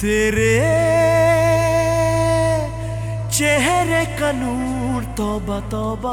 तेरे चेहरे का नूर तौबा तौबा।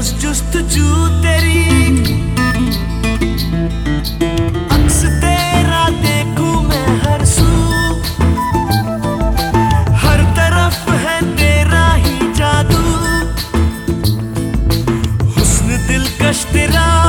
मैं जुस्त जू तेरी। तेरा देखू मैं हर हर तरफ़ है तेरा ही जादू। दिलकश तेरा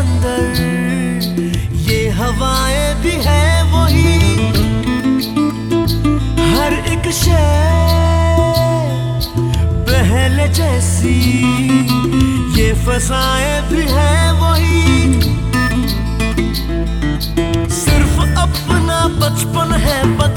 अंदर। ये हवाएँ भी है वही। हर एक शय पहले जैसी। ये फसाएँ भी है वही। सिर्फ़ अपना बचपन है बच